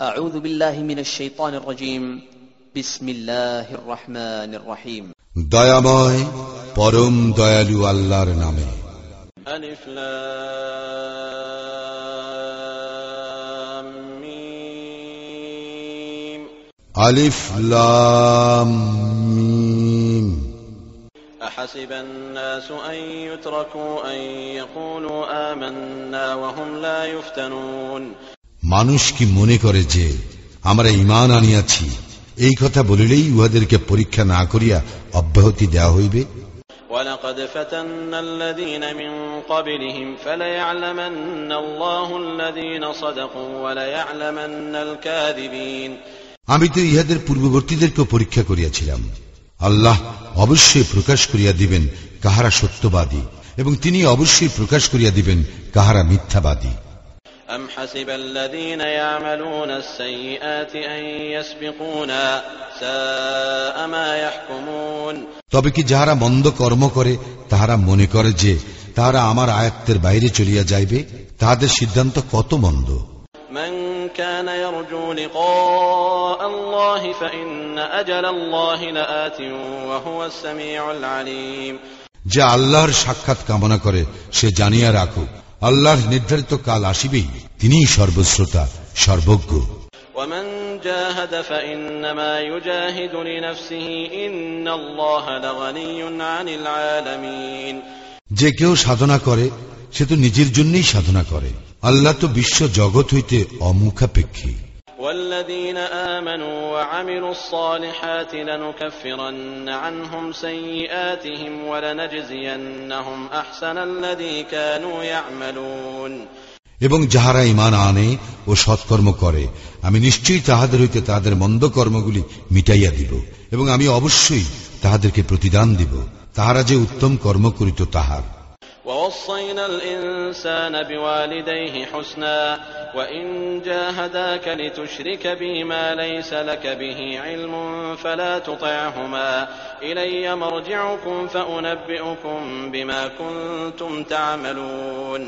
أعوذ بالله من الشيطان الرجيم بسم الله الرحمن الرحيم দয়াময় পরম দয়ালু আল্লাহর নামে ألف لام ميم আলিফ লাম মিম أحسب الناس أن يتركوا أن يقولوا آمنا وهم لا يفتنون মানুষ কি মনে করে যে আমরা ইমান আনিয়াছি এই কথা বলিলেই উহাদেরকে পরীক্ষা না করিয়া অব্যাহতি দেওয়া হইবে ولقد فتنا الذين من قبلهم فليعلمن الله الذين صدقوا وليعلمن الكاذبين আমি তো ইহাদের পূর্ববর্তীদেরকেও পরীক্ষা করিয়াছিলাম আল্লাহ অবশ্যই প্রকাশ করিয়া দিবেন কাহারা সত্যবাদী এবং তিনি অবশ্যই প্রকাশ করিয়া দিবেন কাহারা মিথ্যাবাদী أم حسب الذين يعملون السيئات أن يسبقونا ساء ما يحكمون তবে কি যাহারা মন্দ কর্ম করে তাহারা মনে করে যে তাহারা আমার আয়ত্তের বাইরে চলিয়া যাইবে তাহাদের সিদ্ধান্ত কত মন্দ من كان يرجو لقاء الله فإن أجل الله لآت وهو السميع العليم যে আল্লাহর সাক্ষাৎ কামনা করে সে জানিয়া রাখুক আল্লাহর নির্ধারিত কাল আসিবেই। তিনি সর্বশ্রোতা সর্বজ্ঞ। যে কেউ সাধনা করে সে তো নিজের জন্যই সাধনা করে। আল্লাহ তো বিশ্ব জগৎ হইতে অমুখাপেক্ষী। والذين آمنوا وعملوا الصالحات لنكفرن عنهم سيئاتهم ولنجزينهم أحسن الذي كانوا يعملون এবং যাহারা ইমান আনে ও সৎকর্ম করে আমি নিশ্চয়ই তাহাদের হইতে তাহাদের মন্দ কর্মগুলি মিটাইয়া দিব এবং আমি অবশ্যই তাহাদেরকে প্রতিদান দিব তাহারা যে উত্তম কর্ম করিত তাহার ووصينا الإنسان بوالديه حسنا وإن جاهداك لتشرك بي ما ليس لك به علم فلا تطعهما إلي مرجعكم فأنبئكم بما كنتم تعملون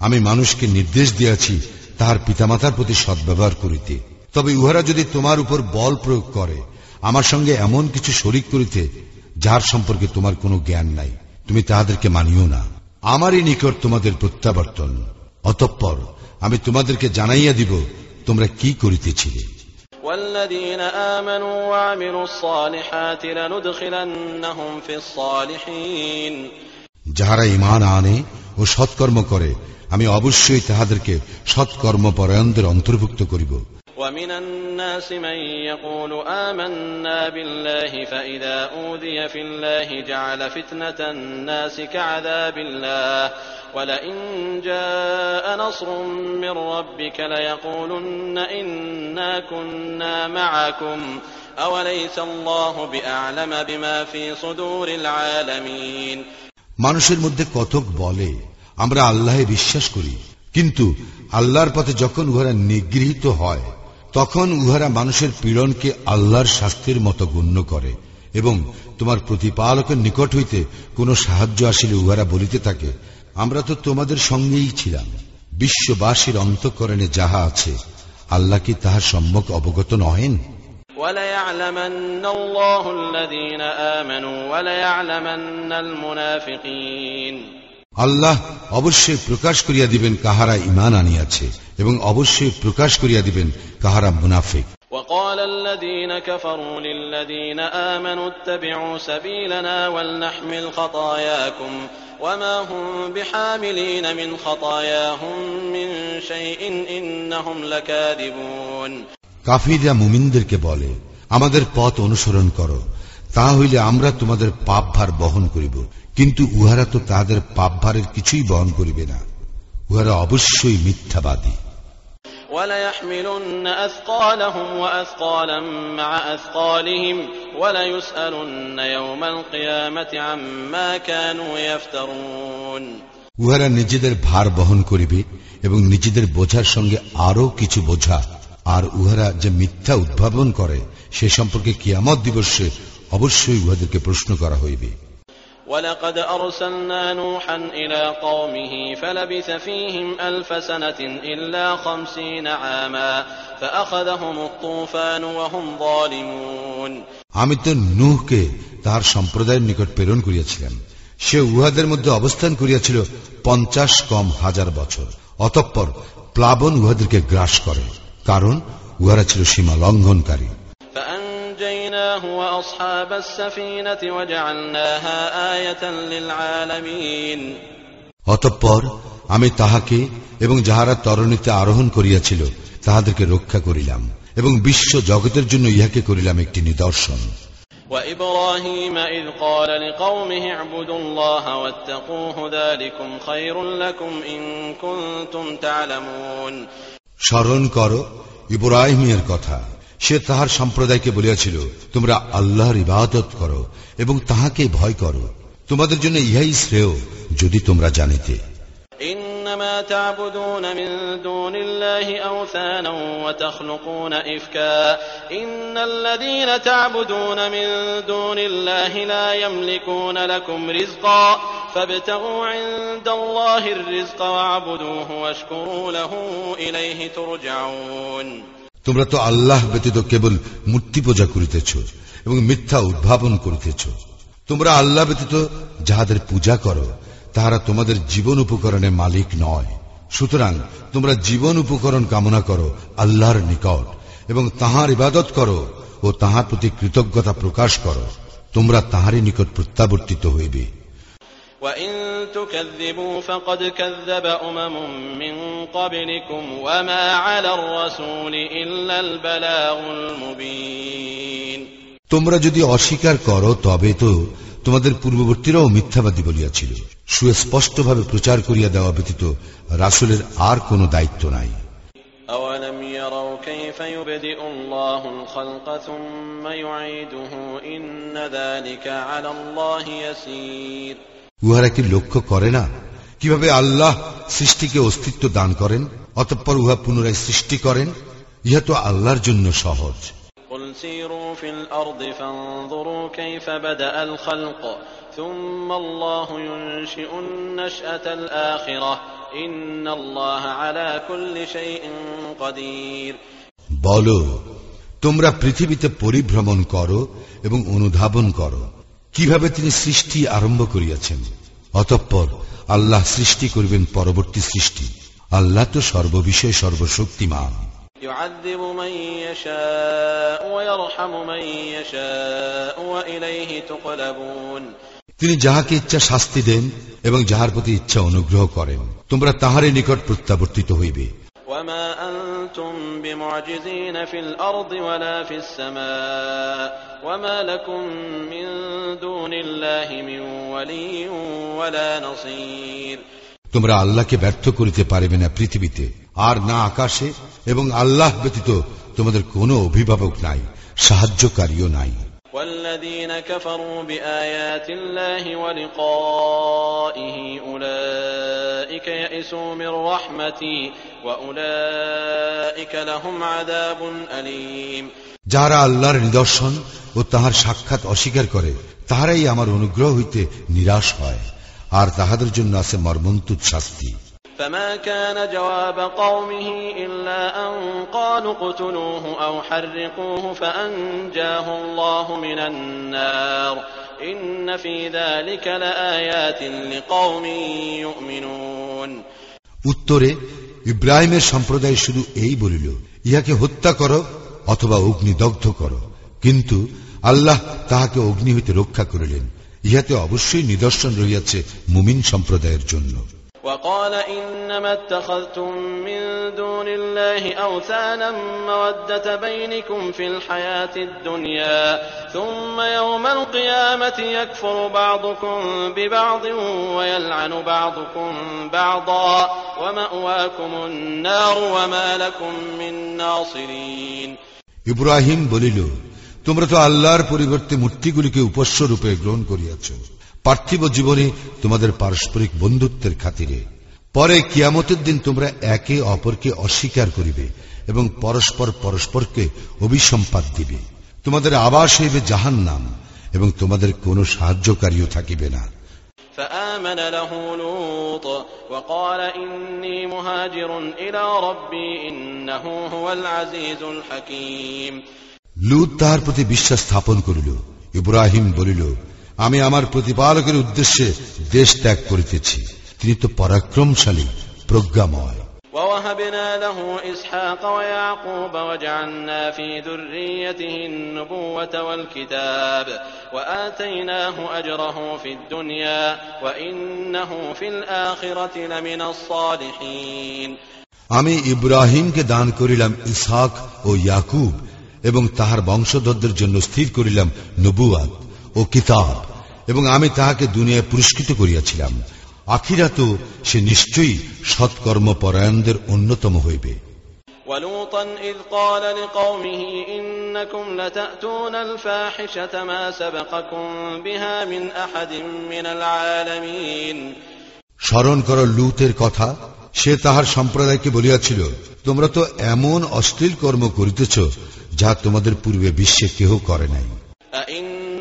আমি মানুষকে নির্দেশ দিয়াছি তাহার পিতামাতার প্রতি সদ্ব্যবহার করিতে তবে উহারা যদি তোমার উপর বল প্রয়োগ করে আমার সঙ্গে এমন কিছু শরিক করিতে যার সম্পর্কে তোমার কোনো জ্ঞান নাই তুমি তাহাদেরকে মানিও না আমারই নিকট তোমাদের প্রত্যাবর্তন। অতঃপর আমি তোমাদেরকে জানাইয়া দিব তোমরা কি করিতেছিলে। যাহারা ইমান আনে ও সৎকর্ম করে আমি অবশ্যই তাহাদেরকে সৎকর্ম পরায়ণদের অন্তর্ভুক্ত করিব। ومن الناس من يقول آمنا بالله فإذا أوذي في الله جعل فتنة الناس كعذاب الله ولئن جاء نصر من ربك ليقولن إنا كنا معكم أوليس الله بأعلم بما في صدور العالمين মানুষের মধ্যে কতক বলে আমরা আল্লাহে বিশ্বাস করি কিন্তু আল্লাহর পথে যখন উহারা নিগৃহীত হয় তখন উহারা মানুষের পীড়নকে আল্লাহর শাস্তির মতো গণ্য করে এবং তোমার প্রতিপালকের নিকট হইতে কোনো সাহায্য আসিলে উহারা বলিতে থাকে আমরা তো তোমাদের সঙ্গেই ছিলাম বিশ্ববাসীর অন্তঃকরণে যাহা আছে আল্লাহ কি তাহার সম্যক অবগত নহেন وليعلمن الله الذين آمنوا وليعلمن المنافقين আল্লাহ অবশ্যই প্রকাশ করিয়া দিবেন কাহারা ইমান আনিয়াছে এবং অবশ্যই প্রকাশ করিয়া দিবেন কাহারা মুনাফিক وقال الذين كفروا للذين آمنوا اتبعوا سبيلنا ولنحمل خطاياكم وما هم بحاملين من خطاياهم من شيء إنهم لكاذبون কাফিররা মুমিনদেরকে বলে আমাদের পথ অনুসরণ করো তা হইলে আমরা তোমাদের পাপ ভার বহন করিব কিন্তু উহারা তো তাহাদের পাপ ভারের কিছুই বহন করিবে না উহারা অবশ্যই মিথ্যাবাদী وليحملن أثقالهم وأثقالا مع أثقالهم وليسألن يوم القيامة عما كانوا يفترون উহারা নিজেদের ভার বহন করিবে এবং নিজেদের বোঝার সঙ্গে আরো কিছু বোঝা আর উহারা যে মিথ্যা উদ্ভাবন করে সে সম্পর্কে কিয়ামত দিবসে অবশ্যই উহাদেরকে প্রশ্ন করা হইবে ولقد أرسلنا نوحا إلى قومه فلبث فيهم ألف سنة إلا خمسين عاما فأخذهم الطوفان وهم ظالمون আমি তো নুহকে তাহার সম্প্রদায়ের নিকট প্রেরণ করিয়াছিলাম সে উহাদের মধ্যে অবস্থান করিয়াছিল পঞ্চাশ কম হাজার বছর অতঃপর প্লাবন উহাদেরকে গ্রাস করে কারণ উহারা ছিল সীমা লঙ্ঘনকারী فأنجيناه وأصحاب السفينة وجعلناها آية للعالمين অতঃপর আমি তাহাকে এবং যাহারা তরণীতে আরোহণ করিয়াছিল তাহাদেরকে রক্ষা করিলাম এবং বিশ্ব জগতের জন্য ইহাকে করিলাম একটি নিদর্শন وإبراهيم إذ قال لقومه اعبدوا الله واتقوه ذلكم خير لكم إن كنتم تعلمون স্মরণ কর ইব্রাহিমের কথা সে তাহার সম্প্রদায়কে বলিয়াছিল, তোমরা আল্লাহর ইবাদত করো এবং তাহাকে ভয় করো। তোমাদের জন্য ইহাই শ্রেয় যদি তোমরা জানিতে। তোমরা তোমরা তো আল্লাহ ব্যতীত কেবল মূর্তি পূজা করিতেছ এবং মিথ্যা উদ্ভাবন করিতেছ। তোমরা আল্লাহ ব্যতীত যাহাদের পূজা করো, তাহারা তোমাদের জীবন উপকরণে মালিক নয়। সুতরাং তোমরা জীবন উপকরণ কামনা করো আল্লাহর নিকট এবং তাহার ইবাদত করো ও তাহার প্রতি কৃতজ্ঞতা প্রকাশ করো। তোমরা তাহারই নিকট প্রত্যাবর্তিত হইবে। وإن تكذبوا فقد كذب أمم من قبلكم وما على الرسول إلا البلاغ المبين তোমরা যদি অস্বীকার করো তবে তো তোমাদের পূর্ববর্তীরাও মিথ্যাবাদী বলিয়াছিল সুস্পষ্টভাবে প্রচার করিয়া দেওয়া ব্যতীত রাসুলের আর কোনো দায়িত্ব নাই أولم يروا كيف يبدئ الله الخلق ثم يعيده إن ذلك على الله يسير উহারা কি লক্ষ্য করে না? কীভাবে আল্লাহ সৃষ্টিকে অস্তিত্ব দান করেন অতঃপর উহা পুনরায় সৃষ্টি করেন? ইহা তো আল্লাহর জন্য সহজ। বল তোমরা পৃথিবীতে পরিভ্রমণ করো এবং অনুধাবন করো। কীভাবে তিনি সৃষ্টি আরম্ভ করিয়াছেন? অতঃপর আল্লাহ সৃষ্টি করবেন পরবর্তী সৃষ্টি। আল্লাহ তো সর্ববিষয়ে সর্বশক্তিমান। তিনি যাহাকে ইচ্ছা শাস্তি দেন এবং যাহার প্রতি ইচ্ছা অনুগ্রহ করেন তোমরা তাহারই নিকট প্রত্যাবর্তিত হইবে। وما أنتم بمعجزين في الأرض ولا في السماء وما لكم من دون الله من ولي ولا نصير তোমরা আল্লাহকে ব্যর্থ করিতে পারিবে না পৃথিবীতে আর না আকাশে এবং আল্লাহ ব্যতীত তোমাদের কোনো অভিভাবক নাই সাহায্যকারীও নাই والذين كفروا بآيات الله ولقائه أولئك يئسوا من رحمتي وأولئك لهم عذاب أليم যাহারা আল্লাহর নিদর্শন ও তাহার সাক্ষাৎ অস্বীকার করে তাহারাই আমার অনুগ্রহ হইতে নিরাশ হয় আর তাহাদের জন্য আছে মর্মন্তুদ শাস্তি فما كان جواب قومه إلا أن قالوا اقتلوه أو حرقوه فأنجاه الله من النار إن في ذلك لآيات لقوم يؤمنون উত্তরে ইব্রাহিমের সম্প্রদায় শুধু এই বলিল ইহাকে হত্যা করো অথবা অগ্নিদগ্ধ করো কিন্তু আল্লাহ তাহাকে অগ্নি হইতে রক্ষা করিলেন ইহাতে অবশ্যই নিদর্শন রহিয়াছে মুমিন সম্প্রদায়ের জন্য وقال إنما اتخذتم من دون الله أوثانا مودة بينكم في الحياة الدنيا ثم يوم القيامة يكفر بعضكم ببعض ويلعن بعضكم بعضا ومأواكم النار وما لكم من ناصرين ইব্রাহিম বলিল তোমরা তো আল্লাহর পরিবর্তে মূর্তিগুলিকে উপস্য রূপে গ্রহণ করিয়াছ পার্থিব জীবনে তোমাদের পারস্পরিক বন্ধুত্বের খাতিরে পরে কিয়ামতের দিন তোমরা একে অপরকে অস্বীকার করিবে এবং পরস্পর পরস্পরকে অভিসম্পাদ দিবে তোমাদের আবাস হইবে জাহান নাম এবং তোমাদের কোনো সাহায্যকারীও থাকিবে না فآمن له لوط وقال إني مهاجر إلى ربي إنه هو العزيز الحكيم লুত তাহার প্রতি বিশ্বাস স্থাপন করিল ইব্রাহিম বলিল আমি আমার প্রতিপালকের উদ্দেশ্যে দেশ ত্যাগ করিতেছি তিনি তো পরাক্রমশালী প্রজ্ঞাময় ووهبنا له إسحاق ويعقوب وجعلنا في ذريته النبوة والكتاب وآتيناه أجره في الدنيا وإنه في الآخرة لمن الصالحين আমি ইব্রাহিমকে দান করিলাম ইসহাক ও ইয়াকুব এবং তাহার বংশধরদের জন্য স্থির করিলাম নবুয়াত ও কিতাব এবং আমি তাহাকে দুনিয়ায় পুরস্কৃত করিয়াছিলাম আখিরাত সে নিশ্চয়ই সৎকর্ম পরায়ণদের অন্যতম হইবে ولوطا إذ قال لقومه إنكم لتأتون الفاحشة ما سبقكم بها من أحد من العالمين স্মরণ কর লুতের কথা সে তাহার সম্প্রদায়কে বলিয়াছিল তোমরা তো এমন অশ্লীল কর্ম করিতেছ যা তোমাদের পূর্বে বিশ্বে কেহ করে নাই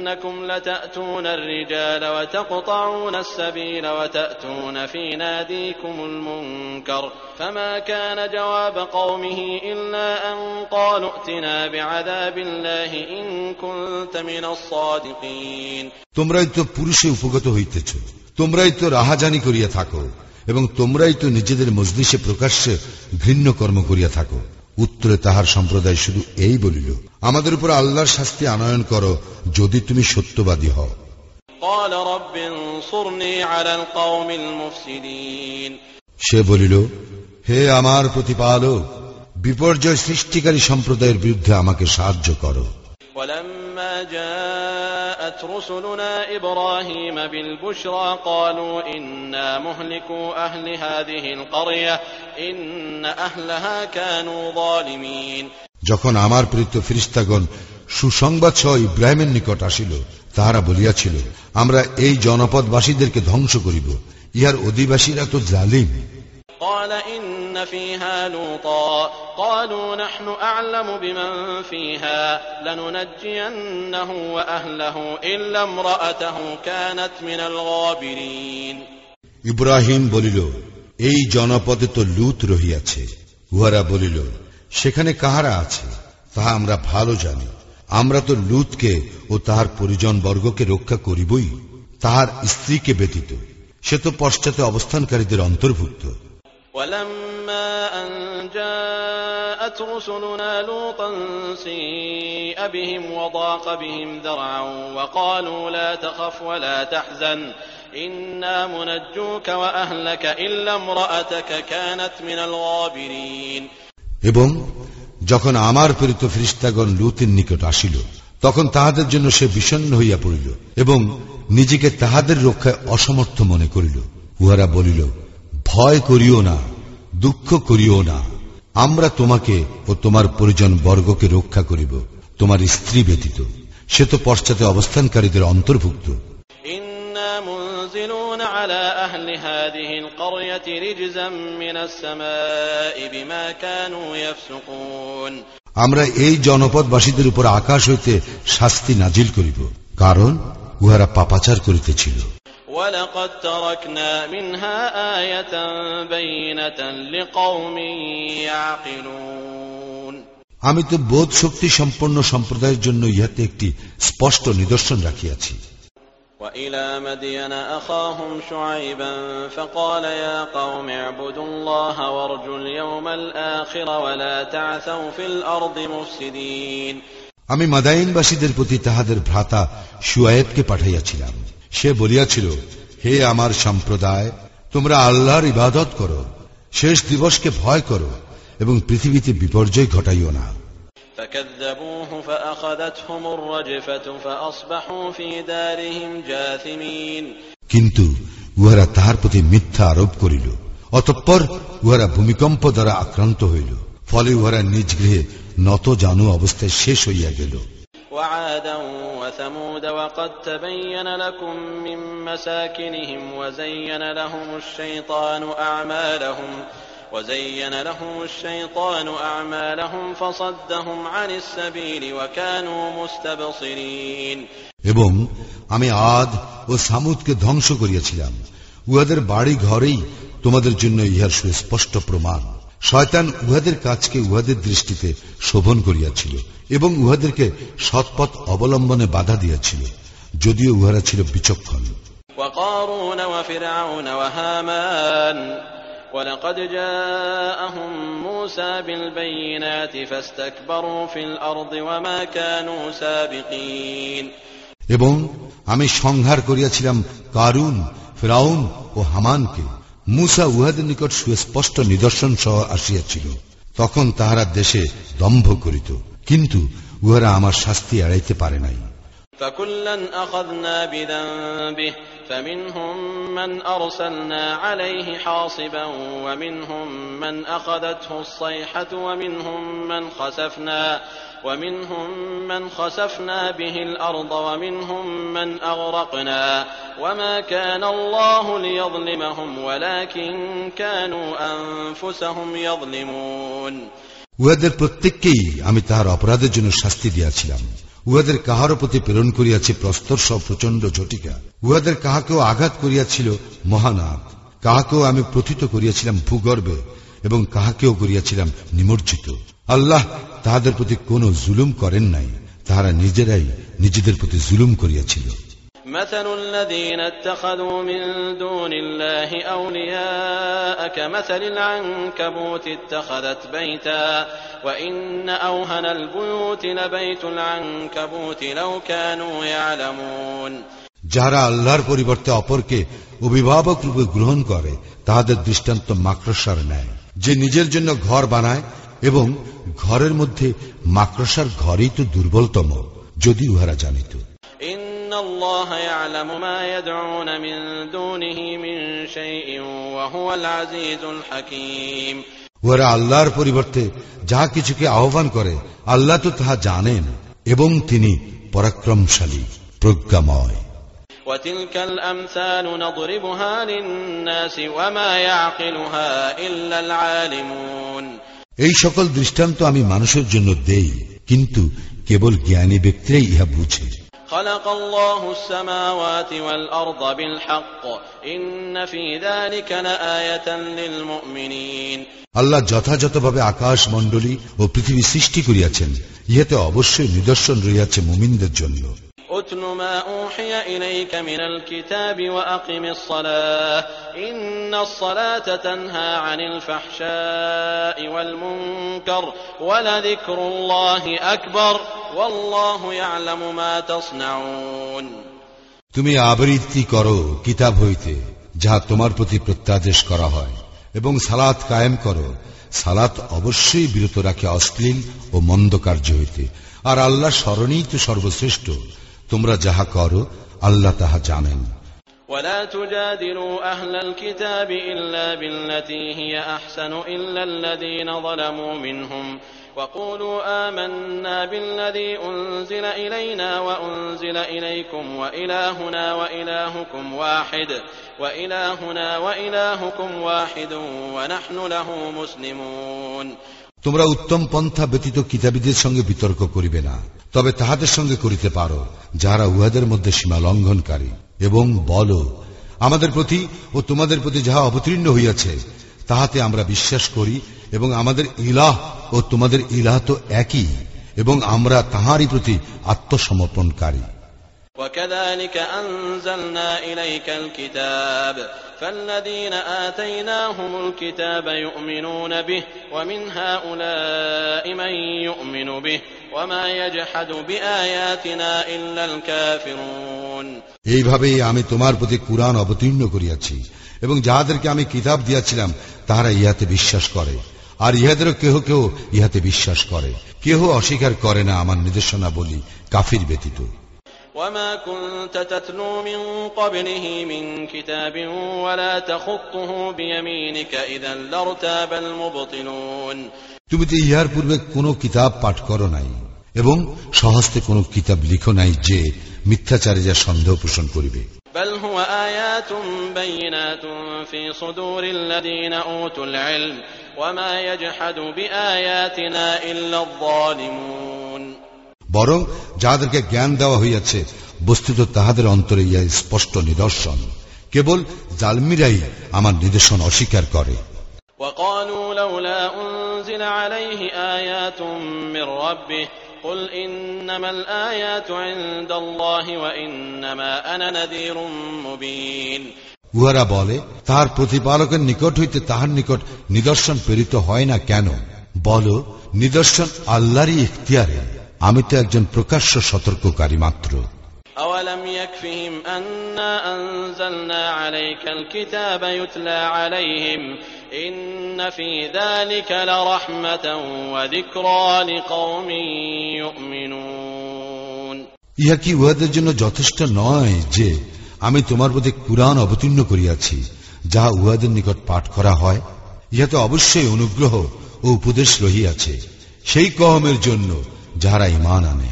أئنكم لتأتون الرجال وتقطعون السبيل وتأتون في ناديكم المنكر فما كان جواب قومه إلا أن قالوا ائتنا بعذاب الله إن كنت من الصادقين তোমরাই তো পুরুষে উপগত হইতেছ তোমরাই তো রাহাজানি করিয়া থাকো এবং তোমরাই তো নিজেদের মজলিসে প্রকাশ্যে ঘৃণ্য কর্ম করিয়া থাকো উত্তরে তাহার সম্প্রদায় শুধু এই বলিল আমাদের উপর আল্লাহর শাস্তি আনয়ন করো যদি তুমি সত্যবাদী হও قال رب انصرني على القوم المفسدين সে বলিল হে আমার প্রতিপালক বিপর্যয় সৃষ্টিকারী সম্প্রদায়ের বিরুদ্ধে আমাকে সাহায্য করো ولما جاءت رسلنا إبراهيم بالبشرى قالوا إنا مهلكو أهل هذه القرية إن أهلها كانوا ظالمين যখন আমার প্রেরিত ফিরিস্তাগণ সুসংবাদ সহ ইব্রাহিমের নিকট আসিল তাহারা বলিয়াছিল আমরা এই জনপদবাসীদেরকে ধ্বংস করিব ইহার অধিবাসীরা তো জালিম قال إن فيها لوطا قالوا نحن أعلم بمن فيها لننجينه وأهله إلا امرأته كانت من الغابرين ইব্রাহিম বলিল এই জনপদে তো লুত রহিয়াছে উহারা বলিল সেখানে কাহারা আছে তাহা আমরা ভালো জানি আমরা তো লুতকে ও তাহার পরিজন বর্গকে রক্ষা করিবই তাহার স্ত্রীকে ব্যতীত সে তো পশ্চাতে অবস্থানকারীদের অন্তর্ভুক্ত ولما أن جاءت رسلنا لوطا سيء بهم وضاق بهم ذرعا وقالوا لا تخف ولا تحزن إنا منجوك وأهلك إلا امرأتك كانت من الغابرين এবং যখন আমার প্রেরিত ফিরিস্তাগণ লুতের নিকট আসিল তখন তাহাদের জন্য সে বিষণ্ণ হইয়া পড়িল এবং নিজেকে তাহাদের রক্ষায় অসমর্থ মনে করিল উহারা বলিল ভয় করিও না দুঃখ করিও না। আমরা তোমাকে ও তোমার পরিজন বর্গকে রক্ষা করিব তোমার স্ত্রী ব্যতীত। সে তো পশ্চাতে অবস্থানকারীদের অন্তর্ভুক্ত। আমরা এই জনপদবাসীদের উপর আকাশ হইতে শাস্তি নাজিল করিব কারণ উহারা পাপাচার করিতেছিল। ولقد تركنا منها آية بينة لقوم يعقلون আমি তো বোধ শক্তি সম্পন্ন সম্প্রদায়ের জন্য ইহাতে একটি স্পষ্ট নিদর্শন রাখিয়াছি وإلى مدين أخاهم شعيبا فقال يا قوم اعبدوا الله وارجوا اليوم الآخر ولا تعثوا في الأرض مفسدين আমি মাদাইনবাসীদের প্রতি তাহাদের ভ্রাতা সুয়েবকে পাঠাইয়াছিলাম সে বলিয়াছিল হে আমার সম্প্রদায় তোমরা আল্লাহর ইবাদত করো শেষ দিবসকে ভয় করো এবং পৃথিবীতে বিপর্যয় ঘটাইও না। কিন্তু উহারা তাহার প্রতি মিথ্যা আরোপ করিল অতঃপর উহারা ভূমিকম্প দ্বারা আক্রান্ত হইল ফলে উহারা নিজ গৃহে নত জানু অবস্থায় শেষ হইয়া গেল। وعادا وثمود وقد تبين لكم من مساكنهم وزين لهم الشيطان أعمالهم وزين لهم الشيطان أعمالهم فصدهم عن السبيل وكانوا مستبصرين এবং আমি আদ ও সামুদকে ধ্বংস করিয়াছিলাম উহাদের বাড়ি ঘরেই তোমাদের জন্য ইহার সুস্পষ্ট প্রমাণ শয়তান উহাদের কাজকে উহাদের দৃষ্টিতে শোভন করিয়াছিল এবং উহাদেরকে সৎপথ অবলম্বনে বাধা দিয়াছিল যদিও উহারা ছিল বিচক্ষণ وقارون وفرعون وهامان ولقد جاءهم موسى بالبينات فاستكبروا في الأرض وما كانوا سابقين এবং আমি সংহার করিয়াছিলাম কারুন ফেরাউন ও হামানকে মুসা উহাদের নিকট সুস্পষ্ট নিদর্শন সহ আসিয়াছিল তখন তাহারা দেশে দম্ভ করিত কিন্তু উহারা আমার শাস্তি এড়াইতে পারে নাই فكلا أخذنا بذنبه فمنهم من أرسلنا عليه حاصبا ومنهم من أخذته الصيحة ومنهم من خسفنا ومنهم من خسفنا به الأرض ومنهم من أغرقنا وما كان الله ليظلمهم ولكن كانوا أنفسهم يظلمون উহাদের প্রত্যেককেই আমি তাহার অপরাধের জন্য শাস্তি দিয়াছিলাম উহাদের কাহারও প্রতি প্রেরণ করিয়াছে প্রস্তর সব প্রচন্ড ঝটিকা উহাদের কাহাকেও আঘাত করিয়াছিল মহানাথ কাহাকেও আমি প্রথিত করিয়াছিলাম ভূগর্ভে এবং কাহাকেও করিয়াছিলাম নিমজ্জিত আল্লাহ তাহাদের প্রতি কোনো জুলুম করেন নাই তাহারা নিজেরাই নিজেদের প্রতি জুলুম করিয়াছিল مثل الذين اتخذوا من دون الله أولياء كمثل العنكبوت اتخذت بيتا وإن أوهن البيوت لبيت العنكبوت لو كانوا يعلمون যাহারা আল্লাহর পরিবর্তে অপরকে অভিভাবক রূপে গ্রহণ করে তাহাদের দৃষ্টান্ত মাকড়সার নেয় যে নিজের জন্য ঘর বানায় এবং ঘরের মধ্যে মাকড়সার ঘরেই তো দুর্বলতম যদি উহারা জানিত إن الله يعلم ما يدعون من دونه من شيء وهو العزيز الحكيم উহারা আল্লাহর পরিবর্তে যাহা কিছুকে আহ্বান করে আল্লাহ তো তাহা জানেন এবং তিনি পরাক্রমশালী প্রজ্ঞাময় وتلك الأمثال نضربها للناس وما يعقلها إلا العالمون এই সকল দৃষ্টান্ত আমি মানুষের জন্য দেই কিন্তু কেবল জ্ঞানী ব্যক্তিরাই ইহা বুঝে خلق الله السماوات والأرض بالحق إن في ذلك لآية للمؤمنين আল্লাহ যথাযথভাবে আকাশ মণ্ডলী ও পৃথিবী সৃষ্টি করিয়াছেন ইহাতে অবশ্যই নিদর্শন রইয়াছে মুমিনদের জন্য اتل ما أوحي إليك من الكتاب وأقم الصلاة إن الصلاة تنهى عن الفحشاء والمنكر ولذكر الله أكبر والله يعلم ما تصنعون তুমি আবৃত্তি করো কিতাব হইতে যাহা তোমার প্রতি প্রত্যাদেশ করা হয় এবং সালাত কায়েম করো সালাত অবশ্যই বিরত রাখে অশ্লীল ও মন্দ কার্য হইতে আর আল্লাহ স্মরণেই তো সর্বশ্রেষ্ঠ তোমরা যাহা করো আল্লাহ তাহা জানেন ولا تجادلوا أهل الكتاب إلا بالتي هي أحسن إلا الذين ظلموا منهم وقولوا آمنا بالذي أنزل إلينا وأنزل إليكم وإلهنا وإلهكم واحد وإلهنا وإلهكم واحد ونحن له مسلمون তোমরা উত্তম পন্থা ব্যতীত কিতাবীদের সঙ্গে বিতর্ক করিবে না তবে তাহাদের সঙ্গে করিতে পারো যাহারা উহাদের মধ্যে সীমা লঙ্ঘনকারী এবং বল আমাদের প্রতি ও তোমাদের প্রতি যাহা অবতীর্ণ হইয়াছে তাহাতে আমরা বিশ্বাস করি এবং আমাদের ইলাহ ও তোমাদের ইলাহ তো একই এবং আমরা তাহারই প্রতি আত্মসমর্পণকারী وكذلك أنزلنا إليك الكتاب فالذين آتيناهم الكتاب يؤمنون به ومن هؤلاء من يؤمن به وما يجحد بآياتنا إلا الكافرون এইভাবেই আমি তোমার প্রতি কুরআন অবতীর্ণ করিয়াছি এবং যাহাদেরকে আমি কিতাব দিয়াছিলাম তাহারা ইহাতে বিশ্বাস করে আর ইহাদেরও কেহ কেহ ইহাতে বিশ্বাস করে কেহ অস্বীকার করে না আমার নির্দেশনা বলি কাফির ব্যতীত وما كنت تتلو من قبله من كتاب ولا تخطه بيمينك إذا لارتاب المبطلون তুমি তো ইহার পূর্বে কোনো কিতাব পাঠ করো নাই এবং সহস্তে কোনো কিতাব লিখো নাই যে মিথ্যাচারে যা সন্দেহ পোষণ করিবে بل هو آيات آيات بينات في বরং যাহাদেরকে জ্ঞান দেওয়া হইয়াছে বস্তুত তাহাদের অন্তরে ইয়া স্পষ্ট নিদর্শন কেবল জালমিরাই আমার নিদর্শন অস্বীকার করে وقالوا لولا أنزل عليه آيات من ربه قل إنما الآيات عند الله وإنما أنا نذير مبين উহারা বলে তাহার প্রতিপালকের নিকট হইতে তাহার নিকট নিদর্শন প্রেরিত হয় না কেন বল নিদর্শন আল্লাহরই ইখতিয়ারে আমি তো একজন প্রকাশ্য সতর্ককারী মাত্র أولم يكفهم أنا أنزلنا عليك الكتاب يتلى عليهم إن في ذلك لرحمة وذكرى لقوم يؤمنون ইহা কি উহাদের জন্য যথেষ্ট নয় যে আমি তোমার প্রতি কুরআন অবতীর্ণ করিয়াছি যাহা উহাদের নিকট পাঠ করা হয় ইহাতে অবশ্যই অনুগ্রহ ও উপদেশ রহিয়াছে সেই কহমের জন্য যাহারা ইমান আনে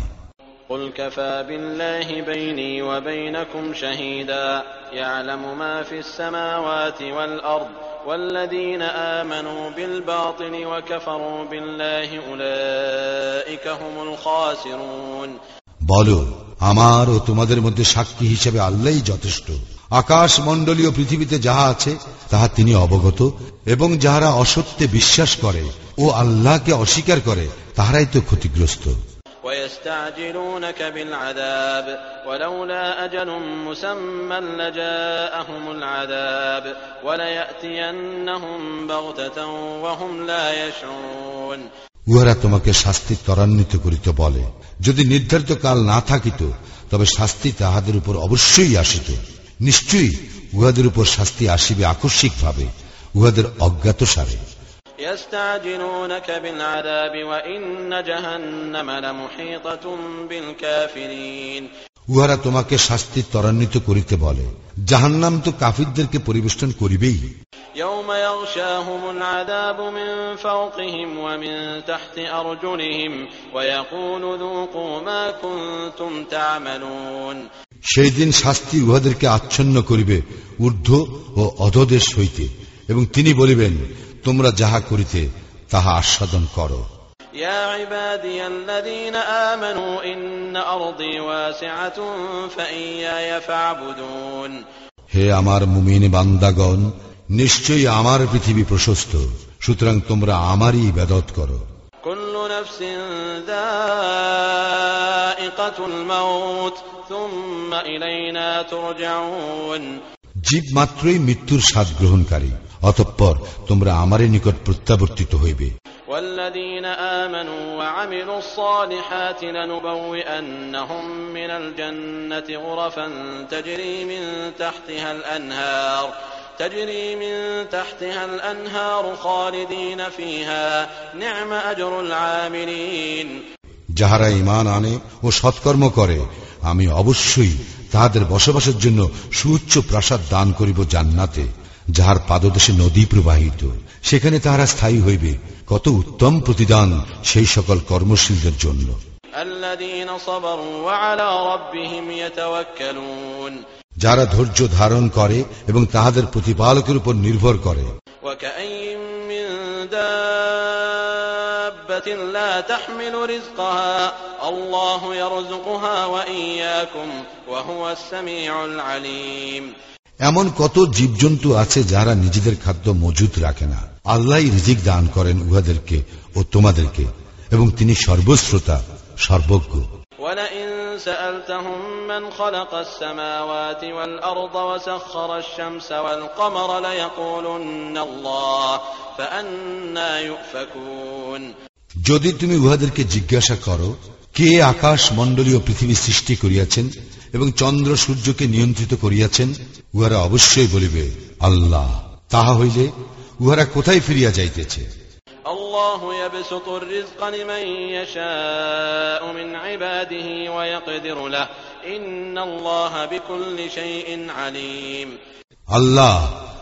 قل كفى بالله بيني وبينكم شهيدا يعلم ما في السماوات والأرض والذين آمنوا بالباطل وكفروا بالله أولئك هم الخاسرون বলো আমার ও তোমাদের মধ্যে সাক্ষী হিসেবে আল্লাহই যথেষ্ট আকাশ মণ্ডলীয় পৃথিবীতে যাহা আছে তাহা তিনি অবগত এবং যাহারা অসত্যে বিশ্বাস করে ও আল্লাহকে অস্বীকার করে তাহারাই তো ক্ষতিগ্রস্ত ويستعجلونك بالعذاب ولولا أجل مسمى لجاءهم العذاب وليأتينهم بغتة وهم لا يشعرون উহারা তোমাকে শাস্তি ত্বরান্বিত করিতে বলে যদি নির্ধারিত কাল না থাকিত তবে শাস্তি তাহাদের উপর অবশ্যই আসিত নিশ্চয়ই উহাদের উপর শাস্তি আসিবে আকস্মিক ভাবে উহাদের অজ্ঞাত সারে উহারা তোমাকে শাস্তি ত্বরান্বিত করিতে বলে জাহান নাম তো কাফিরদেরকে পরিবেষ্টন করিবেই। يوم يغشاهم العذاب من فوقهم ومن تحت أرجلهم ويقول ذوقوا ما كنتم تعملون সেই দিন শাস্তি উহাদেরকে আচ্ছন্ন করিবে ঊর্ধ্ব ও অধদেশ হইতে এবং তিনি বলিবেন তোমরা যাহা করিতে তাহা আস্বাদন করো يا عبادي الذين آمنوا إن أرضي واسعة فإياي فاعبدون হে আমার মুমিন বান্দাগণ নিশ্চয়ই আমার পৃথিবী প্রশস্ত সুতরাং তোমরা আমারই ইবাদত করো كل نفس ذائقة الموت ثم إلينا ترجعون জীব মাত্রই মৃত্যুর স্বাদ গ্রহণকারী অতঃপর তোমরা আমারই নিকট প্রত্যাবর্তিত হইবে। যাহারা ইমান আনে ও সৎকর্ম করে আমি অবশ্যই তাহাদের বসবাসের জন্য সুউচ্চ প্রাসাদ দান করিব জান্নাতে যাহার পাদদেশে নদী প্রবাহিত। সেখানে তাহারা স্থায়ী হইবে। কত উত্তম প্রতিদান সেই সকল কর্মশীলদের জন্য। যারা ধৈর্য ধারণ করে এবং তাহাদের প্রতিপালকের উপর নির্ভর করে। دابة لا تحمل رزقها الله يرزقها وإياكم وهو السميع العليم এমন কত জীবজন্তু আছে যারা নিজেদের খাদ্য মজুত রাখে না আল্লাহ রিজিক দান করেন উহাদেরকে ও তোমাদেরকে এবং তিনি সর্বশ্রোতা সর্বজ্ঞ ولئن سألتهم من خلق السماوات والأرض وسخر الشمس والقمر ليقولن الله فأنا يؤفكون যদি তুমি উহাদেরকে জিজ্ঞাসা করো কে আকাশ মণ্ডলীয় পৃথিবী সৃষ্টি করিয়াছেন এবং চন্দ্র সূর্যকে নিয়ন্ত্রিত করিয়াছেন উহারা অবশ্যই বলিবে আল্লাহ তাহা হইলে উহারা কোথায় ফিরিয়া যাইতেছে الله يبسط الرزق لمن يشاء من عباده ويقدر له إن الله بكل شيء عليم আল্লাহ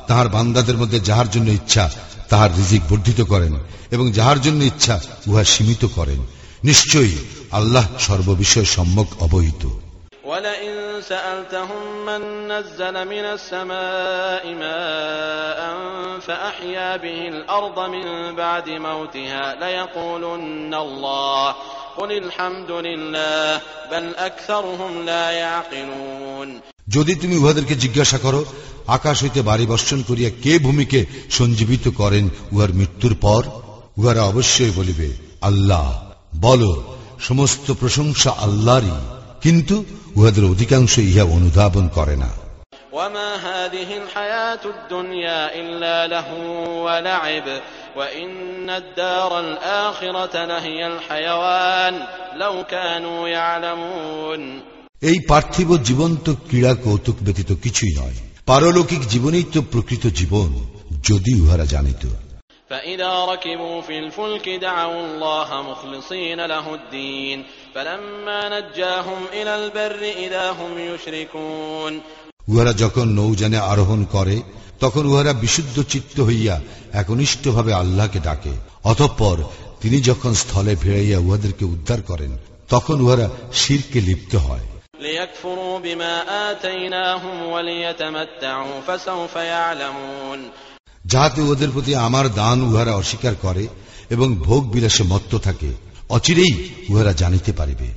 তাহার বান্দাদের মধ্যে যাহার জন্য ইচ্ছা তাহার রিজিক বর্ধিত করেন এবং যাহার জন্য ইচ্ছা উহা সীমিত করেন নিশ্চয়ই আল্লাহ সর্ববিষয় সম্যক অবহিত ولئن سألتهم من نزل من السماء ماء فأحيا به الأرض من بعد موتها ليقولن الله قل الحمد لله بل أكثرهم لا يعقلون যদি তুমি উহাদেরকে জিজ্ঞাসা করো আকাশ হইতে বাড়ি বর্ষণ করিয়া কে ভূমিকে সঞ্জীবিত করেন উহার মৃত্যুর পর উহারা অবশ্যই বলিবে আল্লাহ বলো সমস্ত প্রশংসা আল্লাহরই কিন্তু উহাদের অধিকাংশ ইহা অনুধাবন করে না وما هذه الحياة الدنيا إلا له ولعب وإن الدار الآخرة لهي الحيوان لو كانوا يعلمون এই পার্থিব জীবন্ত ক্রীড়া কৌতুক ব্যতীত কিছুই নয় পারলৌকিক জীবনেই তো প্রকৃত জীবন যদি উহারা জানিত فإذا ركبوا في الفلك دعوا الله مخلصين له الدين فلما نجاهم إلى البر إذا هم يشركون উহারা যখন নৌযানে আরোহণ করে তখন উহারা বিশুদ্ধ চিত্ত হইয়া একনিষ্ঠভাবে আল্লাহকে ডাকে অতঃপর তিনি যখন স্থলে ফিরাইয়া উহাদেরকে উদ্ধার করেন তখন উহারা শিরকে লিপ্ত হয় ليكفروا بما آتيناهم وليتمتعوا فسوف يعلمون যাহাতে ওদের প্রতি আমার দান উহারা অস্বীকার করে এবং ভোগ বিলাসে মত্ত থাকে অচিরেই উহারা জানিতে পারিবে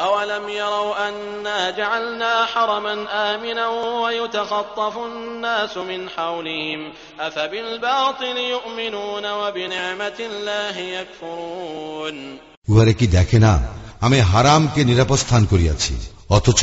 أولم يروا أنا جعلنا حرما آمنا ويتخطف الناس من حولهم أفبالباطل يؤمنون وبنعمة الله يكفرون উহারে কি দেখে না আমি হারামকে নিরাপস্থান করিয়াছি অথচ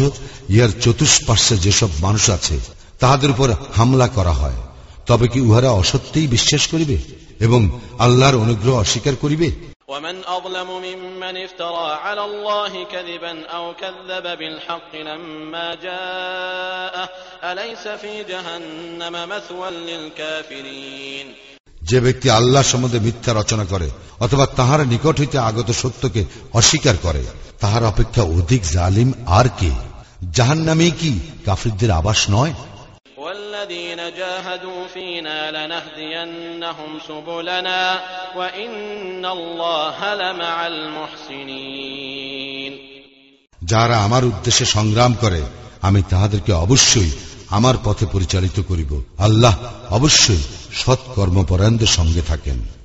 ইহার চতুষ্পার্শ্বে যেসব মানুষ আছে তাহাদের উপর হামলা করা হয় তবে কি উহারা অসত্যেই বিশ্বাস করিবে এবং আল্লাহর অনুগ্রহ অস্বীকার করিবে ومن أظلم ممن افترى على الله كذبا أو كذب بالحق لما جاءه أليس في جهنم مثوى للكافرين যে ব্যক্তি আল্লাহ সম্বন্ধে মিথ্যা রচনা করে অথবা তাহার নিকট হইতে আগত সত্যকে অস্বীকার করে তাহার অপেক্ষা অধিক জালিম আর কে? জাহান নামে কি কাফিরদের আবাস নয়? যারা আমার উদ্দেশ্যে সংগ্রাম করে আমি তাহাদেরকে অবশ্যই আমার পথে পরিচালিত করিব। আল্লাহ অবশ্যই সৎ কর্মপরায়ণদের সঙ্গে থাকেন।